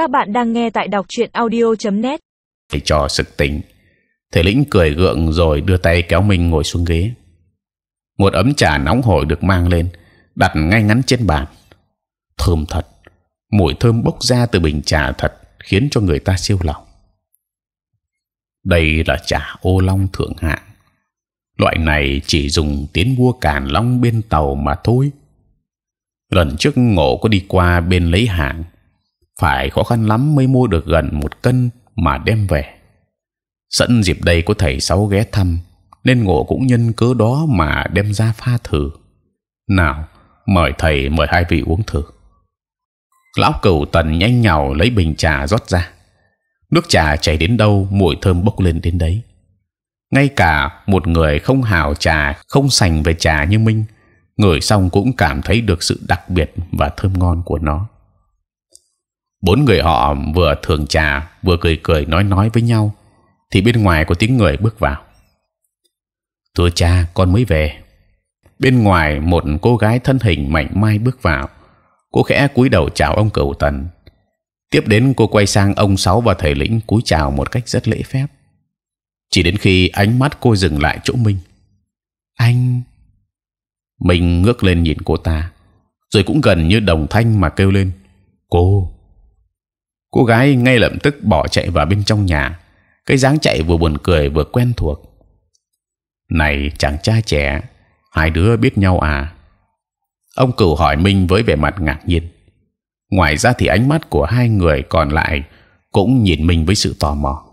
Các bạn đang nghe tại đọc truyện audio.net. Thầy trò sực tỉnh, thầy lĩnh cười gượng rồi đưa tay kéo mình ngồi xuống ghế. Một ấm trà nóng hổi được mang lên, đặt ngay ngắn trên bàn. Thơm thật, mùi thơm bốc ra từ bình trà thật khiến cho người ta siêu lòng. Đây là trà ô long thượng hạng. Loại này chỉ dùng tiến mua càn long bên tàu mà thôi. Lần trước ngộ có đi qua bên lấy hàng, phải khó khăn lắm mới mua được gần một cân mà đem về. Sẵn dịp đây có thầy sáu ghé thăm, nên ngộ cũng nhân cớ đó mà đem ra pha thử. Nào, mời thầy mời hai vị uống thử. Lão cửu tần nhanh nhào lấy bình trà rót ra. Nước trà chảy đến đâu, mùi thơm bốc lên đến đấy. Ngay cả một người không hào trà, không sành về trà như Minh, người xong cũng cảm thấy được sự đặc biệt và thơm ngon của nó. Bốn người họ vừa thưởng trà, vừa cười cười nói nói với nhau, thì bên ngoài có tiếng người bước vào. Thưa cha, con mới về. Bên ngoài một cô gái thân hình mảnh mai bước vào, cô khẽ cúi đầu chào ông cửu tần. Tiếp đến cô quay sang ông sáu và thầy lĩnh cúi chào một cách rất lễ phép. Chỉ đến khi ánh mắt cô dừng lại chỗ mình, anh mình ngước lên nhìn cô ta, rồi cũng gần như đồng thanh mà kêu lên: cô. Cô gái ngay lập tức bỏ chạy vào bên trong nhà. Cái dáng chạy vừa buồn cười vừa quen thuộc. Này chàng trai trẻ, hai đứa biết nhau à? Ông cửu hỏi Minh với vẻ mặt ngạc nhiên. Ngoài ra thì ánh mắt của hai người còn lại cũng nhìn mình với sự tò mò.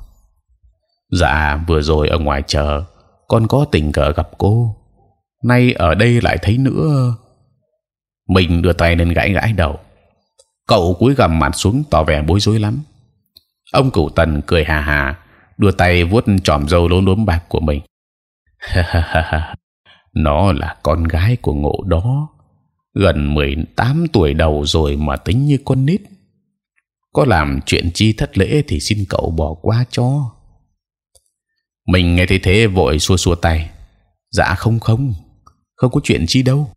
Dạ vừa rồi ở ngoài chợ con có tình cờ gặp cô, nay ở đây lại thấy nữa. Mình đưa tay lên gãi gãi đầu. Cậu cúi gằm mặt xuống tỏ vẻ bối rối lắm. Ông cửu tần cười hà hà, đưa tay vuốt tròm râu lốm đốm bạc của mình. Nó là con gái của ngộ đó, gần 18 tuổi đầu rồi mà tính như con nít. Có làm chuyện chi thất lễ thì xin cậu bỏ qua cho. Mình nghe thấy thế vội xua xua tay. Dạ không không, không có chuyện chi đâu.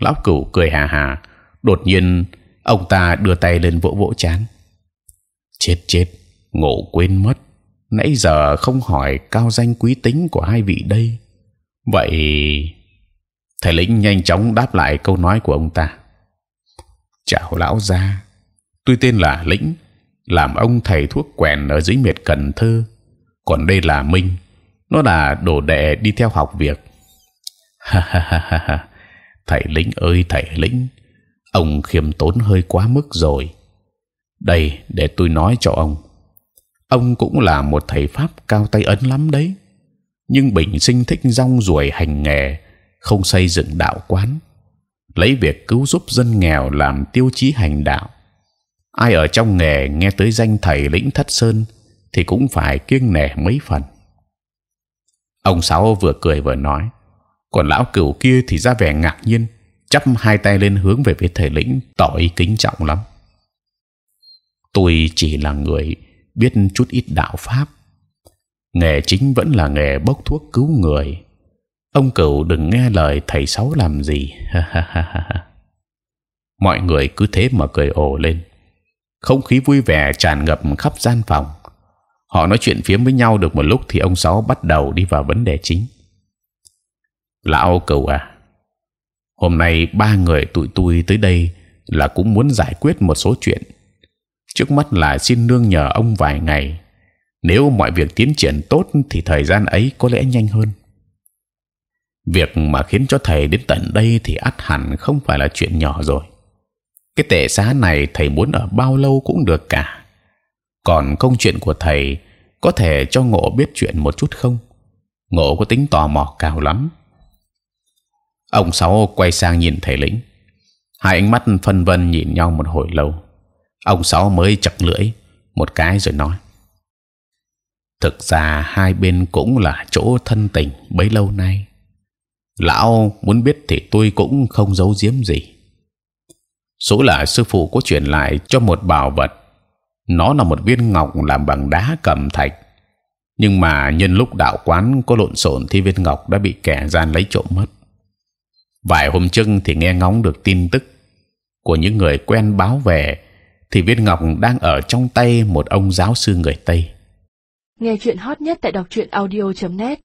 Lão cửu cười hà hà, đột nhiên ông ta đưa tay lên vỗ vỗ chán. Chết chết, ngộ quên mất. Nãy giờ không hỏi cao danh quý tính của hai vị đây. Vậy thầy lĩnh nhanh chóng đáp lại câu nói của ông ta. Chào lão gia, tôi tên là lĩnh, làm ông thầy thuốc quèn ở dưới miệt Cần Thơ. Còn đây là Minh, nó là đồ đệ đi theo học việc. Ha ha ha ha, thầy lĩnh ơi thầy lĩnh, ông khiêm tốn hơi quá mức rồi. Đây để tôi nói cho ông, ông cũng là một thầy pháp cao tay ấn lắm đấy. Nhưng bình sinh thích rong ruổi hành nghề, không xây dựng đạo quán, lấy việc cứu giúp dân nghèo làm tiêu chí hành đạo. Ai ở trong nghề nghe tới danh thầy lĩnh thất sơn thì cũng phải kiêng nể mấy phần. Ông sáu vừa cười vừa nói, còn lão cửu kia thì ra vẻ ngạc nhiên, chắp hai tay lên hướng về phía thầy lĩnh, tỏ ý kính trọng lắm. Tôi chỉ là người biết chút ít đạo pháp, nghề chính vẫn là nghề bốc thuốc cứu người. Ông cửu đừng nghe lời thầy sáu làm gì. Mọi người cứ thế mà cười ồ lên, không khí vui vẻ tràn ngập khắp gian phòng họ nói chuyện phiếm với nhau được một lúc thì ông sáu bắt đầu đi vào vấn đề chính lão cửu à hôm nay ba người tụi tôi tới đây là cũng muốn giải quyết một số chuyện. Trước mắt là xin nương nhờ ông vài ngày. Nếu mọi việc tiến triển tốt thì thời gian ấy có lẽ nhanh hơn. Việc mà khiến cho thầy đến tận đây thì ắt hẳn không phải là chuyện nhỏ rồi. Cái tệ xá này thầy muốn ở bao lâu cũng được cả. Còn công chuyện của thầy có thể cho ngộ biết chuyện một chút không? Ngộ có tính tò mò cao lắm ông sáu quay sang nhìn thầy lĩnh hai ánh mắt phân vân nhìn nhau một hồi lâu. Ông sáu mới chặt lưỡi, một cái rồi nói. Thực ra hai bên cũng là chỗ thân tình bấy lâu nay. Lão muốn biết thì tôi cũng không giấu giếm gì. Số là sư phụ có truyền lại cho một bảo vật. Nó là một viên ngọc làm bằng đá cẩm thạch. Nhưng mà nhân lúc đạo quán có lộn xộn thì viên ngọc đã bị kẻ gian lấy trộm mất vài hôm trước thì nghe ngóng được tin tức của những người quen báo về, thì viên ngọc đang ở trong tay một ông giáo sư người tây. Nghe chuyện hot nhất tại đọc truyện audio.net